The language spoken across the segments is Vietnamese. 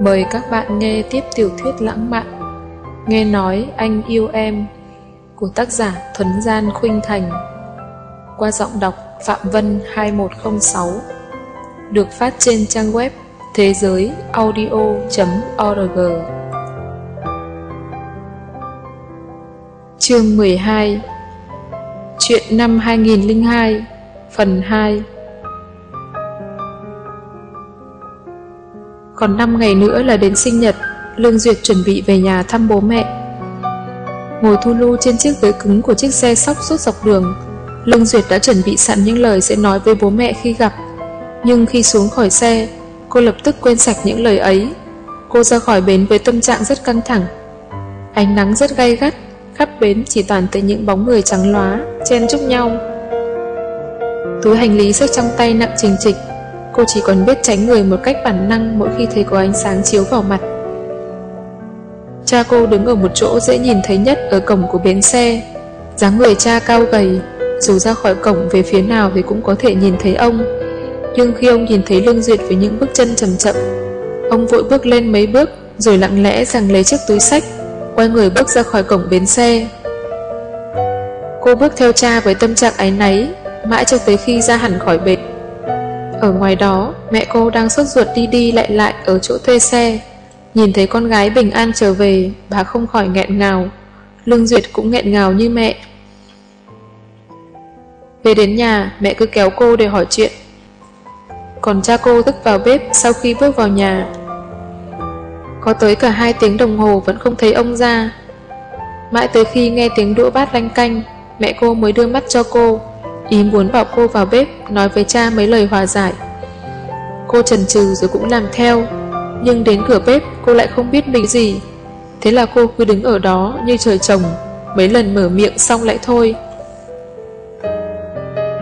Mời các bạn nghe tiếp tiểu thuyết lãng mạn. Nghe nói anh yêu em, của tác giả Thuấn Gian Khuynh Thành. Qua giọng đọc Phạm Vân 2106 được phát trên trang web thế giới audio.org Chương 12 Chuyện năm 2002 Phần 2 Còn 5 ngày nữa là đến sinh nhật, Lương Duyệt chuẩn bị về nhà thăm bố mẹ. Ngồi thu lưu trên chiếc ghế cứng của chiếc xe sóc suốt dọc đường, Lương Duyệt đã chuẩn bị sẵn những lời sẽ nói với bố mẹ khi gặp. Nhưng khi xuống khỏi xe, cô lập tức quên sạch những lời ấy. Cô ra khỏi bến với tâm trạng rất căng thẳng. Ánh nắng rất gay gắt, khắp bến chỉ toàn tới những bóng người trắng lóa, chen chúc nhau. Túi hành lý sách trong tay nặng trình trịch, cô chỉ còn biết tránh người một cách bản năng mỗi khi thấy có ánh sáng chiếu vào mặt. Cha cô đứng ở một chỗ dễ nhìn thấy nhất ở cổng của bến xe. dáng người cha cao gầy, dù ra khỏi cổng về phía nào thì cũng có thể nhìn thấy ông. Nhưng khi ông nhìn thấy Lương Duyệt với những bước chân chậm chậm, ông vội bước lên mấy bước rồi lặng lẽ rằng lấy chiếc túi sách, quay người bước ra khỏi cổng bến xe. Cô bước theo cha với tâm trạng áy náy, mãi cho tới khi ra hẳn khỏi bến. Ở ngoài đó, mẹ cô đang sốt ruột đi đi lại lại ở chỗ thuê xe. Nhìn thấy con gái bình an trở về, bà không khỏi nghẹn ngào. Lương Duyệt cũng nghẹn ngào như mẹ. Về đến nhà, mẹ cứ kéo cô để hỏi chuyện. Còn cha cô tức vào bếp sau khi bước vào nhà. Có tới cả hai tiếng đồng hồ vẫn không thấy ông ra. Mãi tới khi nghe tiếng đũa bát lanh canh, mẹ cô mới đưa mắt cho cô, ý muốn bảo cô vào bếp nói với cha mấy lời hòa giải. Cô chần chừ rồi cũng làm theo, nhưng đến cửa bếp cô lại không biết mình gì. Thế là cô cứ đứng ở đó như trời trồng, mấy lần mở miệng xong lại thôi.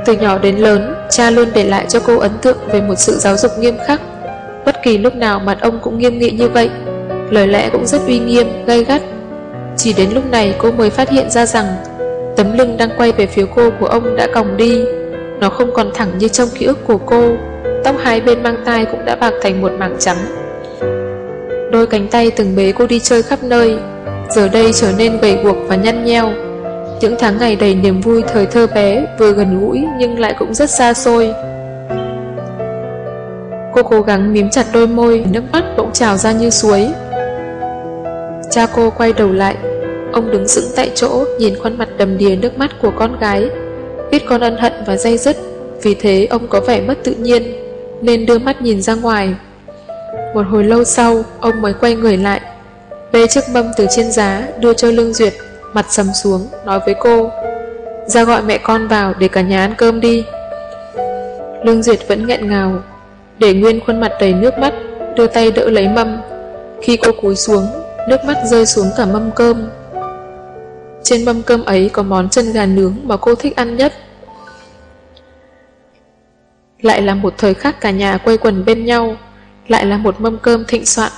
Từ nhỏ đến lớn, cha luôn để lại cho cô ấn tượng về một sự giáo dục nghiêm khắc. Bất kỳ lúc nào mặt ông cũng nghiêm nghị như vậy, lời lẽ cũng rất uy nghiêm, gay gắt. Chỉ đến lúc này cô mới phát hiện ra rằng tấm lưng đang quay về phía cô của ông đã còng đi. Nó không còn thẳng như trong ký ức của cô, tóc hai bên mang tai cũng đã bạc thành một mảng trắng. Đôi cánh tay từng bế cô đi chơi khắp nơi, giờ đây trở nên gầy guộc và nhăn nheo. Những tháng ngày đầy niềm vui thời thơ bé vừa gần gũi nhưng lại cũng rất xa xôi. Cô cố gắng mím chặt đôi môi, nước mắt bỗng trào ra như suối. Cha cô quay đầu lại, ông đứng sững tại chỗ nhìn khuôn mặt đầm đìa nước mắt của con gái. Biết con ân hận và dây dứt, vì thế ông có vẻ mất tự nhiên, nên đưa mắt nhìn ra ngoài. Một hồi lâu sau, ông mới quay người lại, bê chiếc mâm từ trên giá đưa cho Lương Duyệt mặt sầm xuống, nói với cô Ra gọi mẹ con vào để cả nhà ăn cơm đi Lương Duyệt vẫn nghẹn ngào Để nguyên khuôn mặt đầy nước mắt Đưa tay đỡ lấy mâm Khi cô cúi xuống Nước mắt rơi xuống cả mâm cơm trên mâm cơm ấy có món chân gà nướng Mà cô thích ăn nhất Lại là một thời khắc cả nhà quay quần bên nhau Lại là một mâm cơm thịnh soạn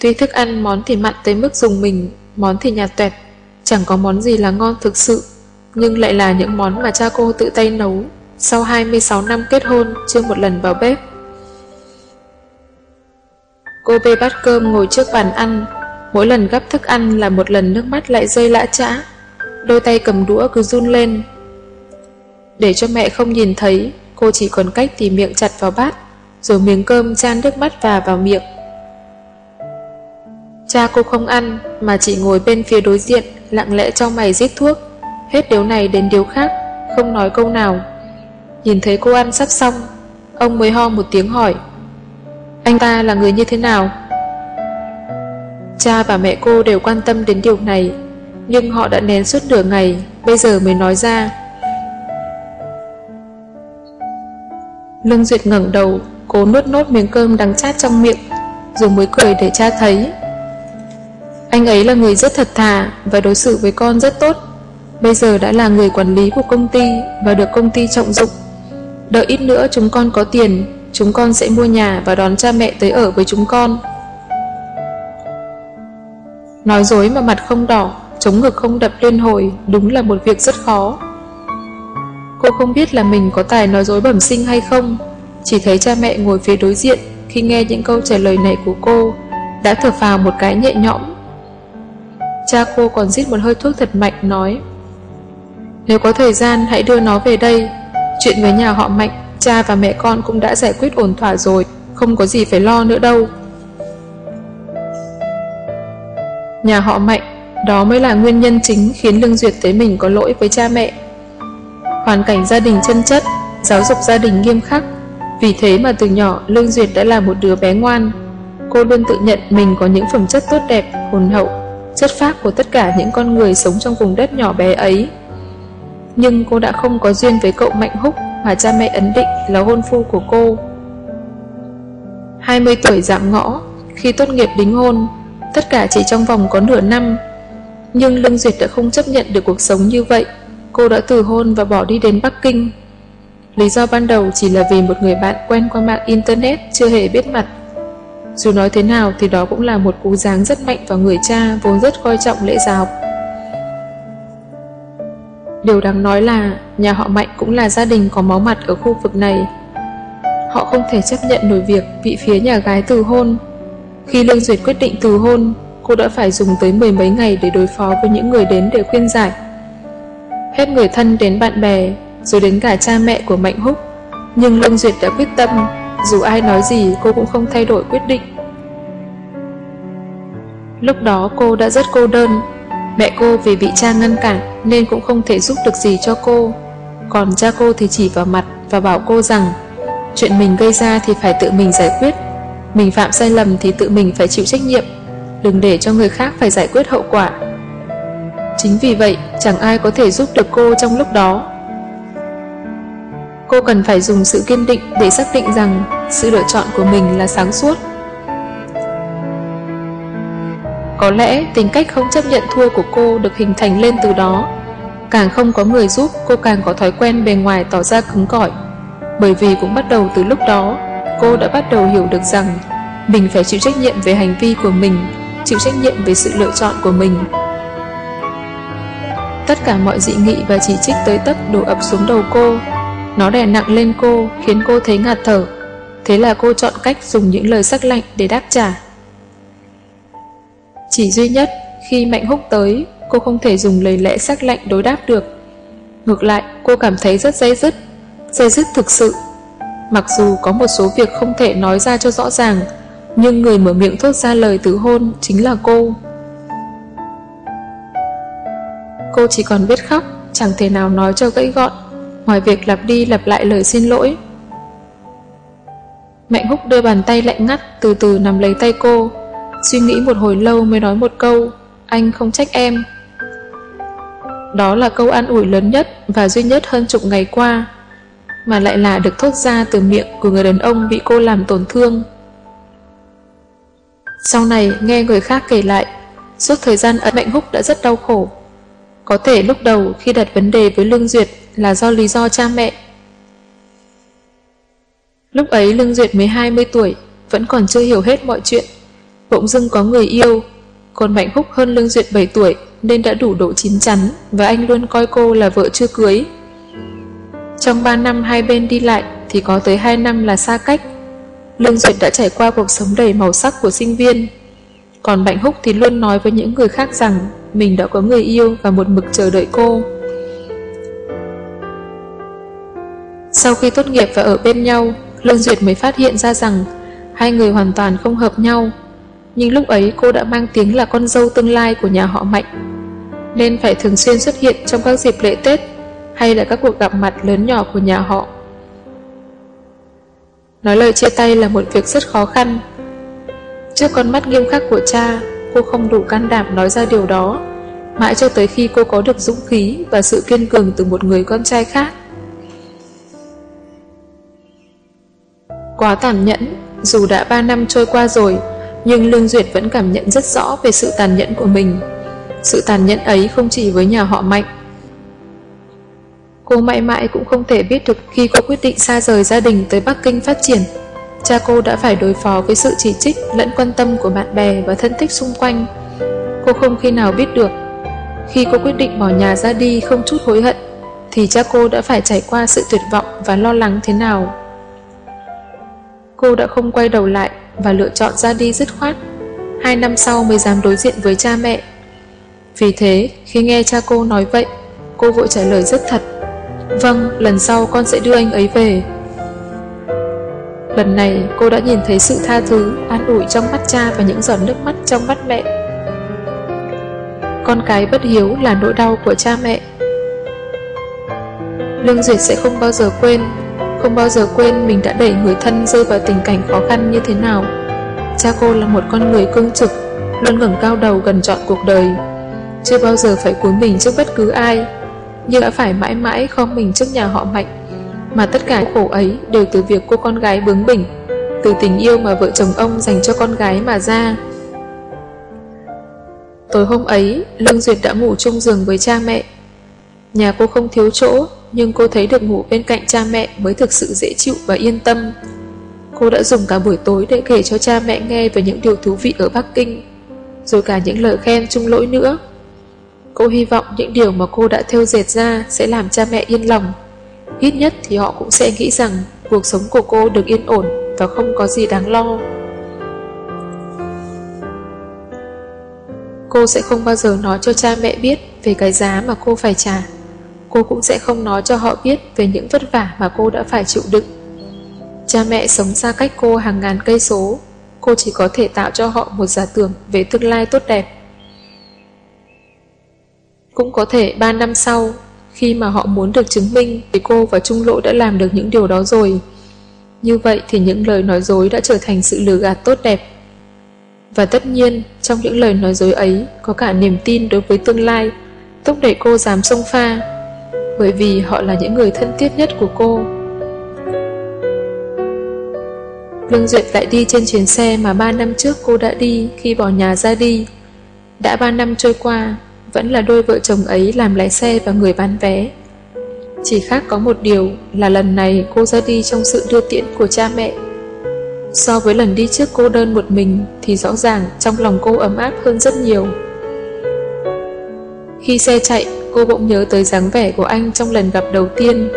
Tuy thức ăn món thì mặn tới mức dùng mình Món thì nhạt tuẹt, chẳng có món gì là ngon thực sự, nhưng lại là những món mà cha cô tự tay nấu, sau 26 năm kết hôn chưa một lần vào bếp. Cô bê bát cơm ngồi trước bàn ăn, mỗi lần gắp thức ăn là một lần nước mắt lại rơi lã chã, đôi tay cầm đũa cứ run lên. Để cho mẹ không nhìn thấy, cô chỉ còn cách tìm miệng chặt vào bát, rồi miếng cơm chan nước mắt và vào miệng. Cha cô không ăn, mà chỉ ngồi bên phía đối diện, lặng lẽ cho mày giết thuốc. Hết điều này đến điều khác, không nói câu nào. Nhìn thấy cô ăn sắp xong, ông mới ho một tiếng hỏi. Anh ta là người như thế nào? Cha và mẹ cô đều quan tâm đến điều này, nhưng họ đã nén suốt nửa ngày, bây giờ mới nói ra. Lương Duyệt ngẩng đầu, cố nuốt nốt miếng cơm đắng chát trong miệng, rồi mới cười để cha thấy. Anh ấy là người rất thật thà và đối xử với con rất tốt. Bây giờ đã là người quản lý của công ty và được công ty trọng dụng. Đợi ít nữa chúng con có tiền, chúng con sẽ mua nhà và đón cha mẹ tới ở với chúng con. Nói dối mà mặt không đỏ, chống ngực không đập liên hồi, đúng là một việc rất khó. Cô không biết là mình có tài nói dối bẩm sinh hay không, chỉ thấy cha mẹ ngồi phía đối diện, khi nghe những câu trả lời này của cô, đã thở phào một cái nhẹ nhõm. Cha cô còn rít một hơi thuốc thật mạnh nói Nếu có thời gian hãy đưa nó về đây Chuyện với nhà họ Mạnh Cha và mẹ con cũng đã giải quyết ổn thỏa rồi Không có gì phải lo nữa đâu Nhà họ Mạnh Đó mới là nguyên nhân chính khiến Lương Duyệt thấy mình có lỗi với cha mẹ Hoàn cảnh gia đình chân chất Giáo dục gia đình nghiêm khắc Vì thế mà từ nhỏ Lương Duyệt đã là một đứa bé ngoan Cô luôn tự nhận mình có những phẩm chất tốt đẹp, hồn hậu chất phác của tất cả những con người sống trong vùng đất nhỏ bé ấy. Nhưng cô đã không có duyên với cậu Mạnh Húc mà cha mẹ ấn định là hôn phu của cô. 20 tuổi giảm ngõ, khi tốt nghiệp đính hôn, tất cả chỉ trong vòng có nửa năm. Nhưng Lương Duyệt đã không chấp nhận được cuộc sống như vậy, cô đã từ hôn và bỏ đi đến Bắc Kinh. Lý do ban đầu chỉ là vì một người bạn quen qua mạng Internet chưa hề biết mặt dù nói thế nào thì đó cũng là một cú giáng rất mạnh vào người cha vốn rất coi trọng lễ giáo. Điều đáng nói là nhà họ Mạnh cũng là gia đình có máu mặt ở khu vực này. Họ không thể chấp nhận nổi việc bị phía nhà gái từ hôn. Khi Lương Duyệt quyết định từ hôn, cô đã phải dùng tới mười mấy ngày để đối phó với những người đến để khuyên giải. Hết người thân đến bạn bè, rồi đến cả cha mẹ của Mạnh Húc. Nhưng Lương Duyệt đã quyết tâm dù ai nói gì cô cũng không thay đổi quyết định Lúc đó cô đã rất cô đơn Mẹ cô vì bị cha ngăn cản Nên cũng không thể giúp được gì cho cô Còn cha cô thì chỉ vào mặt Và bảo cô rằng Chuyện mình gây ra thì phải tự mình giải quyết mình phạm sai lầm thì tự mình phải chịu trách nhiệm Đừng để cho người khác phải giải quyết hậu quả Chính vì vậy Chẳng ai có thể giúp được cô trong lúc đó Cô cần phải dùng sự kiên định để xác định rằng sự lựa chọn của mình là sáng suốt. Có lẽ tính cách không chấp nhận thua của cô được hình thành lên từ đó. Càng không có người giúp, cô càng có thói quen bề ngoài tỏ ra cứng cỏi. Bởi vì cũng bắt đầu từ lúc đó, cô đã bắt đầu hiểu được rằng mình phải chịu trách nhiệm về hành vi của mình, chịu trách nhiệm về sự lựa chọn của mình. Tất cả mọi dị nghị và chỉ trích tới tấp đổ ập xuống đầu cô, nó đè nặng lên cô, khiến cô thấy ngạt thở. Thế là cô chọn cách dùng những lời sắc lạnh để đáp trả. Chỉ duy nhất, khi Mạnh Húc tới, cô không thể dùng lời lẽ sắc lạnh đối đáp được. Ngược lại, cô cảm thấy rất dây dứt, dây dứt thực sự. Mặc dù có một số việc không thể nói ra cho rõ ràng, nhưng người mở miệng thốt ra lời từ hôn chính là cô. Cô chỉ còn biết khóc, chẳng thể nào nói cho gãy gọn ngoài việc lặp đi lặp lại lời xin lỗi. Mạnh húc đưa bàn tay lạnh ngắt từ từ nằm lấy tay cô, suy nghĩ một hồi lâu mới nói một câu, anh không trách em. Đó là câu an ủi lớn nhất và duy nhất hơn chục ngày qua, mà lại là được thốt ra từ miệng của người đàn ông bị cô làm tổn thương. Sau này nghe người khác kể lại, suốt thời gian ở Mạnh Húc đã rất đau khổ. Có thể lúc đầu khi đặt vấn đề với Lương Duyệt là do lý do cha mẹ. Lúc ấy Lương Duyệt mới 20 tuổi, vẫn còn chưa hiểu hết mọi chuyện. Bỗng dưng có người yêu, còn Mạnh Húc hơn Lương Duyệt 7 tuổi nên đã đủ độ chín chắn và anh luôn coi cô là vợ chưa cưới. Trong 3 năm hai bên đi lại thì có tới 2 năm là xa cách. Lương Duyệt đã trải qua cuộc sống đầy màu sắc của sinh viên. Còn Bạch Húc thì luôn nói với những người khác rằng mình đã có người yêu và một mực chờ đợi cô. Sau khi tốt nghiệp và ở bên nhau, Lương Duyệt mới phát hiện ra rằng hai người hoàn toàn không hợp nhau. Nhưng lúc ấy cô đã mang tiếng là con dâu tương lai của nhà họ Mạnh, nên phải thường xuyên xuất hiện trong các dịp lễ Tết hay là các cuộc gặp mặt lớn nhỏ của nhà họ. Nói lời chia tay là một việc rất khó khăn. Trước con mắt nghiêm khắc của cha, cô không đủ can đảm nói ra điều đó, mãi cho tới khi cô có được dũng khí và sự kiên cường từ một người con trai khác. Quá tàn nhẫn, dù đã 3 năm trôi qua rồi, nhưng Lương Duyệt vẫn cảm nhận rất rõ về sự tàn nhẫn của mình. Sự tàn nhẫn ấy không chỉ với nhà họ Mạnh. Cô mãi mãi cũng không thể biết được khi cô quyết định xa rời gia đình tới Bắc Kinh phát triển. Cha cô đã phải đối phó với sự chỉ trích lẫn quan tâm của bạn bè và thân thích xung quanh. Cô không khi nào biết được. Khi cô quyết định bỏ nhà ra đi không chút hối hận, thì cha cô đã phải trải qua sự tuyệt vọng và lo lắng thế nào. Cô đã không quay đầu lại và lựa chọn ra đi dứt khoát. Hai năm sau mới dám đối diện với cha mẹ. Vì thế, khi nghe cha cô nói vậy, cô vội trả lời rất thật. Vâng, lần sau con sẽ đưa anh ấy về. Lần này cô đã nhìn thấy sự tha thứ, an ủi trong mắt cha và những giọt nước mắt trong mắt mẹ. Con cái bất hiếu là nỗi đau của cha mẹ. Lương Duyệt sẽ không bao giờ quên, không bao giờ quên mình đã đẩy người thân rơi vào tình cảnh khó khăn như thế nào. Cha cô là một con người cương trực, luôn ngẩng cao đầu gần trọn cuộc đời. Chưa bao giờ phải cúi mình trước bất cứ ai, nhưng đã phải mãi mãi khom mình trước nhà họ mạnh mà tất cả khổ ấy đều từ việc cô con gái bướng bỉnh, từ tình yêu mà vợ chồng ông dành cho con gái mà ra. Tối hôm ấy, Lương Duyệt đã ngủ chung giường với cha mẹ. Nhà cô không thiếu chỗ, nhưng cô thấy được ngủ bên cạnh cha mẹ mới thực sự dễ chịu và yên tâm. Cô đã dùng cả buổi tối để kể cho cha mẹ nghe về những điều thú vị ở Bắc Kinh, rồi cả những lời khen chung lỗi nữa. Cô hy vọng những điều mà cô đã theo dệt ra sẽ làm cha mẹ yên lòng. Ít nhất thì họ cũng sẽ nghĩ rằng cuộc sống của cô được yên ổn và không có gì đáng lo. Cô sẽ không bao giờ nói cho cha mẹ biết về cái giá mà cô phải trả. Cô cũng sẽ không nói cho họ biết về những vất vả mà cô đã phải chịu đựng. Cha mẹ sống xa cách cô hàng ngàn cây số, cô chỉ có thể tạo cho họ một giả tưởng về tương lai tốt đẹp. Cũng có thể 3 năm sau, khi mà họ muốn được chứng minh thì cô và Trung Lỗ đã làm được những điều đó rồi. Như vậy thì những lời nói dối đã trở thành sự lừa gạt tốt đẹp. Và tất nhiên, trong những lời nói dối ấy có cả niềm tin đối với tương lai, thúc đẩy cô dám xông pha, bởi vì họ là những người thân thiết nhất của cô. Lương Duyệt lại đi trên chuyến xe mà 3 năm trước cô đã đi khi bỏ nhà ra đi. Đã 3 năm trôi qua, vẫn là đôi vợ chồng ấy làm lái xe và người bán vé. Chỉ khác có một điều là lần này cô ra đi trong sự đưa tiễn của cha mẹ. So với lần đi trước cô đơn một mình thì rõ ràng trong lòng cô ấm áp hơn rất nhiều. Khi xe chạy, cô bỗng nhớ tới dáng vẻ của anh trong lần gặp đầu tiên.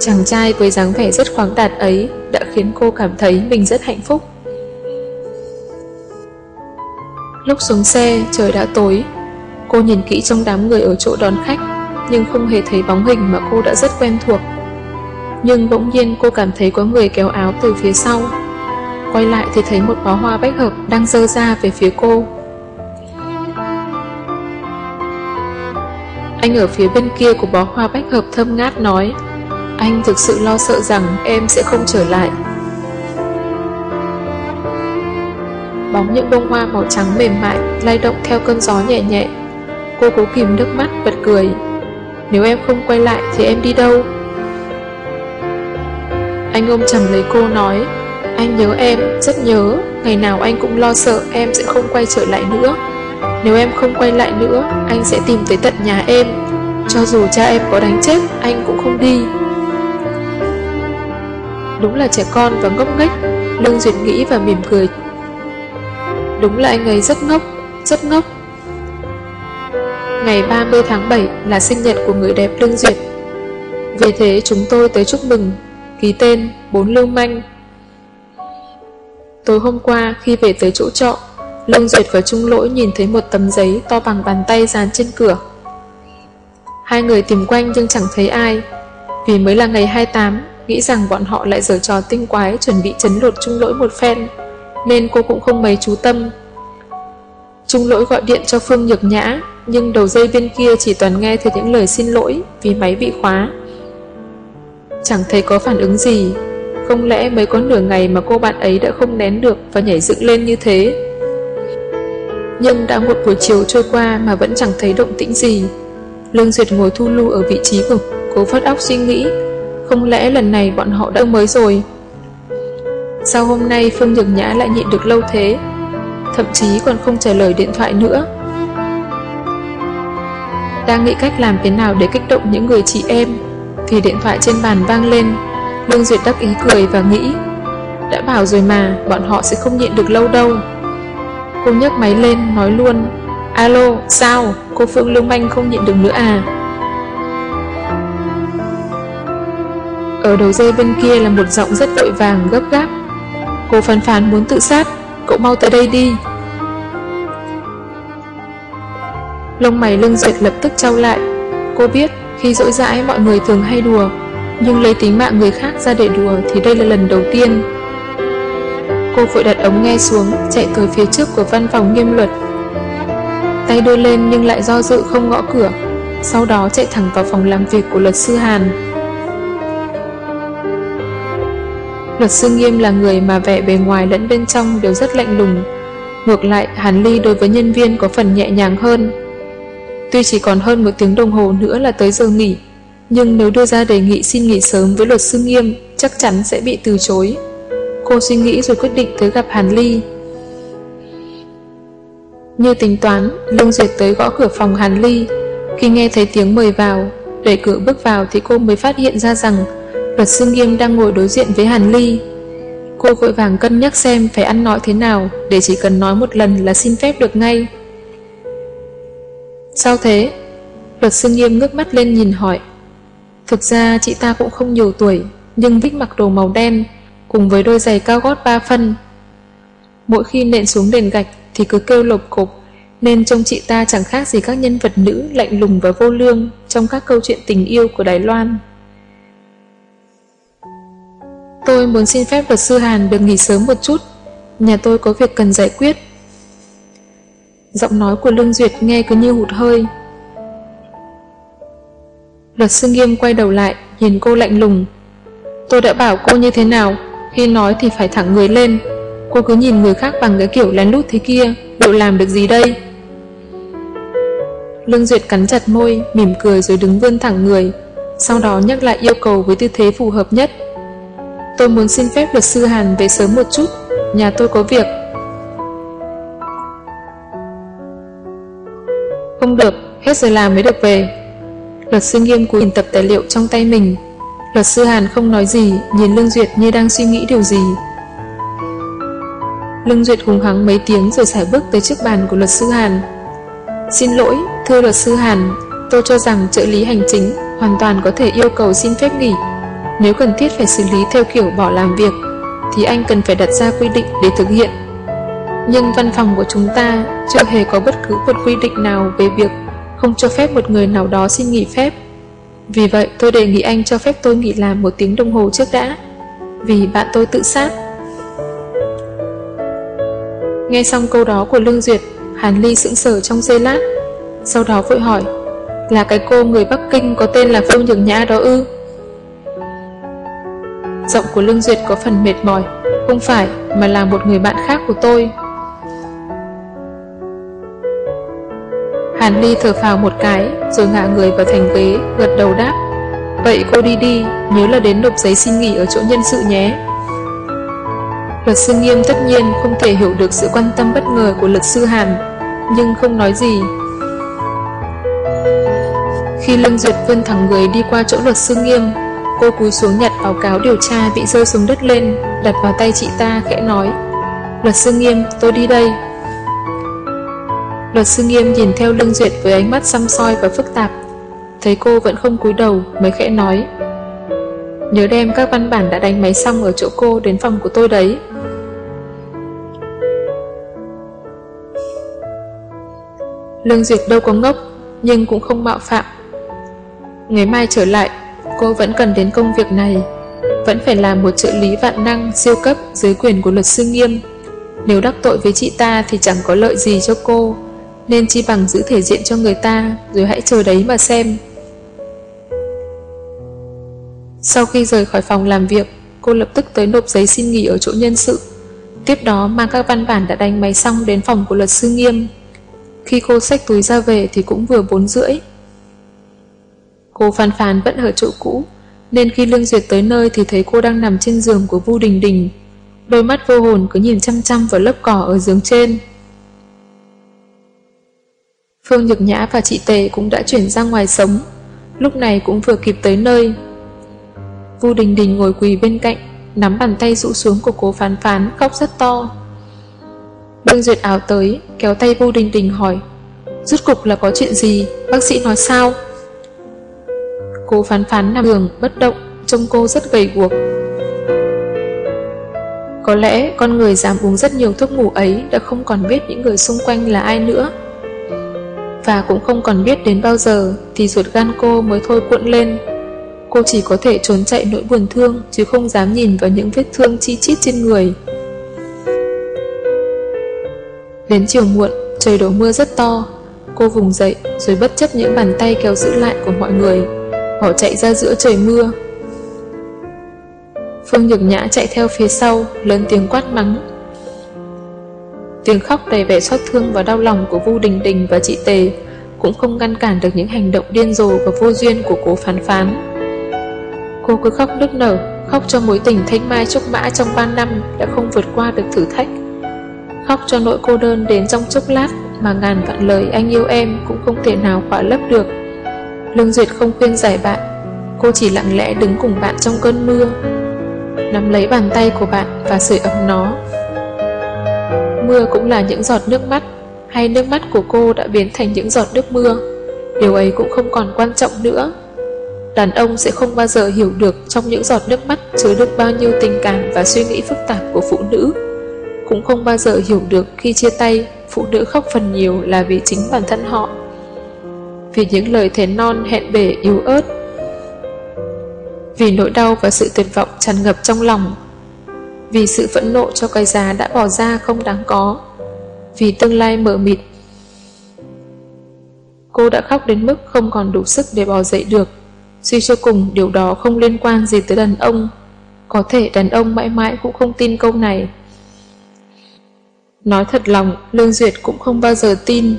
Chàng trai với dáng vẻ rất khoáng đạt ấy đã khiến cô cảm thấy mình rất hạnh phúc. Lúc xuống xe, trời đã tối, Cô nhìn kỹ trong đám người ở chỗ đón khách, nhưng không hề thấy bóng hình mà cô đã rất quen thuộc. Nhưng bỗng nhiên cô cảm thấy có người kéo áo từ phía sau. Quay lại thì thấy một bó hoa bách hợp đang dơ ra về phía cô. Anh ở phía bên kia của bó hoa bách hợp thơm ngát nói Anh thực sự lo sợ rằng em sẽ không trở lại Bóng những bông hoa màu trắng mềm mại lay động theo cơn gió nhẹ nhẹ Cô cố kìm nước mắt bật cười. Nếu em không quay lại thì em đi đâu? Anh ôm chầm lấy cô nói Anh nhớ em, rất nhớ. Ngày nào anh cũng lo sợ em sẽ không quay trở lại nữa. Nếu em không quay lại nữa Anh sẽ tìm tới tận nhà em. Cho dù cha em có đánh chết Anh cũng không đi. Đúng là trẻ con và ngốc nghếch Lương Duyệt nghĩ và mỉm cười. Đúng là anh ấy rất ngốc Rất ngốc. Ngày 30 tháng 7 là sinh nhật của người đẹp Lương Duyệt. Vì thế chúng tôi tới chúc mừng, ký tên bốn lưu manh. Tối hôm qua khi về tới chỗ trọ, Lương Duyệt và Trung Lỗi nhìn thấy một tấm giấy to bằng bàn tay dán trên cửa. Hai người tìm quanh nhưng chẳng thấy ai, vì mới là ngày 28, nghĩ rằng bọn họ lại giở trò tinh quái chuẩn bị chấn lột Trung Lỗi một phen, nên cô cũng không mấy chú tâm. Trung Lỗi gọi điện cho Phương Nhược Nhã, nhưng đầu dây bên kia chỉ toàn nghe thấy những lời xin lỗi vì máy bị khóa. Chẳng thấy có phản ứng gì, không lẽ mới có nửa ngày mà cô bạn ấy đã không nén được và nhảy dựng lên như thế? Nhưng đã một buổi chiều trôi qua mà vẫn chẳng thấy động tĩnh gì. Lương Duyệt ngồi thu lưu ở vị trí của cố phát óc suy nghĩ, không lẽ lần này bọn họ đã mới rồi? Sao hôm nay Phương Nhược Nhã lại nhịn được lâu thế? Thậm chí còn không trả lời điện thoại nữa đang nghĩ cách làm thế nào để kích động những người chị em? Thì điện thoại trên bàn vang lên. Lương Duyệt đắc ý cười và nghĩ đã bảo rồi mà bọn họ sẽ không nhịn được lâu đâu. Cô nhấc máy lên nói luôn alo sao? Cô Phương Lương Manh không nhịn được nữa à? Ở đầu dây bên kia là một giọng rất vội vàng gấp gáp. Cô phàn phán muốn tự sát, cậu mau tới đây đi. Lông mày lưng duyệt lập tức trao lại. Cô biết khi dỗi dãi mọi người thường hay đùa, nhưng lấy tính mạng người khác ra để đùa thì đây là lần đầu tiên. Cô vội đặt ống nghe xuống, chạy tới phía trước của văn phòng nghiêm luật. Tay đưa lên nhưng lại do dự không gõ cửa, sau đó chạy thẳng vào phòng làm việc của luật sư Hàn. Luật sư Nghiêm là người mà vẻ bề ngoài lẫn bên trong đều rất lạnh lùng. Ngược lại, Hàn Ly đối với nhân viên có phần nhẹ nhàng hơn. Tuy chỉ còn hơn một tiếng đồng hồ nữa là tới giờ nghỉ, nhưng nếu đưa ra đề nghị xin nghỉ sớm với luật sư Nghiêm, chắc chắn sẽ bị từ chối. Cô suy nghĩ rồi quyết định tới gặp Hàn Ly. Như tính toán, Lương Duyệt tới gõ cửa phòng Hàn Ly. Khi nghe thấy tiếng mời vào, đẩy cửa bước vào thì cô mới phát hiện ra rằng luật sư Nghiêm đang ngồi đối diện với Hàn Ly. Cô vội vàng cân nhắc xem phải ăn nói thế nào để chỉ cần nói một lần là xin phép được ngay. Sao thế? Luật sư Nghiêm ngước mắt lên nhìn hỏi. Thực ra chị ta cũng không nhiều tuổi, nhưng Vích mặc đồ màu đen, cùng với đôi giày cao gót ba phân. Mỗi khi nện xuống nền gạch thì cứ kêu lộp cục, nên trông chị ta chẳng khác gì các nhân vật nữ lạnh lùng và vô lương trong các câu chuyện tình yêu của Đài Loan. Tôi muốn xin phép luật sư Hàn được nghỉ sớm một chút, nhà tôi có việc cần giải quyết. Giọng nói của Lương Duyệt nghe cứ như hụt hơi. Luật sư Nghiêm quay đầu lại, nhìn cô lạnh lùng. Tôi đã bảo cô như thế nào, khi nói thì phải thẳng người lên. Cô cứ nhìn người khác bằng cái kiểu lén lút thế kia, liệu làm được gì đây? Lương Duyệt cắn chặt môi, mỉm cười rồi đứng vươn thẳng người, sau đó nhắc lại yêu cầu với tư thế phù hợp nhất. Tôi muốn xin phép luật sư Hàn về sớm một chút, nhà tôi có việc. Không được, hết giờ làm mới được về. Luật sư nghiêm cúi nhìn tập tài liệu trong tay mình. Luật sư Hàn không nói gì, nhìn Lương Duyệt như đang suy nghĩ điều gì. Lương Duyệt hùng hắng mấy tiếng rồi xài bước tới trước bàn của luật sư Hàn. Xin lỗi, thưa luật sư Hàn, tôi cho rằng trợ lý hành chính hoàn toàn có thể yêu cầu xin phép nghỉ. Nếu cần thiết phải xử lý theo kiểu bỏ làm việc, thì anh cần phải đặt ra quy định để thực hiện. Nhưng văn phòng của chúng ta chưa hề có bất cứ một quy định nào về việc không cho phép một người nào đó xin nghỉ phép. Vì vậy tôi đề nghị anh cho phép tôi nghỉ làm một tiếng đồng hồ trước đã, vì bạn tôi tự sát. Nghe xong câu đó của Lương Duyệt, Hàn Ly sững sờ trong giây lát, sau đó vội hỏi, là cái cô người Bắc Kinh có tên là Phương Nhược Nhã đó ư? Giọng của Lương Duyệt có phần mệt mỏi, không phải mà là một người bạn khác của tôi. Hàn Ly thở phào một cái, rồi ngả người vào thành ghế, gật đầu đáp. Vậy cô đi đi, nhớ là đến nộp giấy xin nghỉ ở chỗ nhân sự nhé. Luật sư Nghiêm tất nhiên không thể hiểu được sự quan tâm bất ngờ của luật sư Hàn, nhưng không nói gì. Khi Lâm Duyệt vươn thẳng người đi qua chỗ luật sư Nghiêm, cô cúi xuống nhặt báo cáo điều tra bị rơi xuống đất lên, đặt vào tay chị ta khẽ nói. Luật sư Nghiêm, tôi đi đây. Luật sư Nghiêm nhìn theo Lương Duyệt với ánh mắt xăm soi và phức tạp. Thấy cô vẫn không cúi đầu mới khẽ nói. Nhớ đem các văn bản đã đánh máy xong ở chỗ cô đến phòng của tôi đấy. Lương Duyệt đâu có ngốc, nhưng cũng không mạo phạm. Ngày mai trở lại, cô vẫn cần đến công việc này, vẫn phải làm một trợ lý vạn năng siêu cấp dưới quyền của luật sư nghiêm. Nếu đắc tội với chị ta thì chẳng có lợi gì cho cô, nên chi bằng giữ thể diện cho người ta, rồi hãy chờ đấy mà xem. Sau khi rời khỏi phòng làm việc, cô lập tức tới nộp giấy xin nghỉ ở chỗ nhân sự. Tiếp đó mang các văn bản đã đánh máy xong đến phòng của luật sư nghiêm. Khi cô xách túi ra về thì cũng vừa 4 rưỡi. Cô phàn phàn vẫn ở chỗ cũ, nên khi Lương Duyệt tới nơi thì thấy cô đang nằm trên giường của Vu Đình Đình. Đôi mắt vô hồn cứ nhìn chăm chăm vào lớp cỏ ở giường trên. Phương Nhược Nhã và chị Tề cũng đã chuyển ra ngoài sống, lúc này cũng vừa kịp tới nơi. Vu Đình Đình ngồi quỳ bên cạnh, nắm bàn tay rũ xuống của cô phán phán, khóc rất to. Đương Duyệt áo tới, kéo tay Vu Đình Đình hỏi, rút cục là có chuyện gì, bác sĩ nói sao? Cô phán phán nằm đường bất động, trông cô rất gầy guộc. Có lẽ con người dám uống rất nhiều thuốc ngủ ấy đã không còn biết những người xung quanh là ai nữa. Và cũng không còn biết đến bao giờ thì ruột gan cô mới thôi cuộn lên. Cô chỉ có thể trốn chạy nỗi buồn thương chứ không dám nhìn vào những vết thương chi chít trên người. Đến chiều muộn, trời đổ mưa rất to. Cô vùng dậy rồi bất chấp những bàn tay kéo giữ lại của mọi người, bỏ chạy ra giữa trời mưa. Phương Nhược Nhã chạy theo phía sau, lớn tiếng quát mắng. Tiếng khóc đầy vẻ xót thương và đau lòng của Vu Đình Đình và chị Tề cũng không ngăn cản được những hành động điên rồ và vô duyên của cố phán phán. Cô cứ khóc nức nở, khóc cho mối tình thanh mai trúc mã trong 3 năm đã không vượt qua được thử thách. Khóc cho nỗi cô đơn đến trong chốc lát mà ngàn vạn lời anh yêu em cũng không thể nào khỏa lấp được. Lương Duyệt không khuyên giải bạn, cô chỉ lặng lẽ đứng cùng bạn trong cơn mưa, nắm lấy bàn tay của bạn và sưởi ấm nó. Mưa cũng là những giọt nước mắt, hay nước mắt của cô đã biến thành những giọt nước mưa. Điều ấy cũng không còn quan trọng nữa. Đàn ông sẽ không bao giờ hiểu được trong những giọt nước mắt chứa được bao nhiêu tình cảm và suy nghĩ phức tạp của phụ nữ. Cũng không bao giờ hiểu được khi chia tay, phụ nữ khóc phần nhiều là vì chính bản thân họ. Vì những lời thề non hẹn bể yếu ớt vì nỗi đau và sự tuyệt vọng tràn ngập trong lòng, vì sự phẫn nộ cho cái giá đã bỏ ra không đáng có, vì tương lai mở mịt. Cô đã khóc đến mức không còn đủ sức để bỏ dậy được, suy cho cùng điều đó không liên quan gì tới đàn ông, có thể đàn ông mãi mãi cũng không tin câu này. Nói thật lòng, Lương Duyệt cũng không bao giờ tin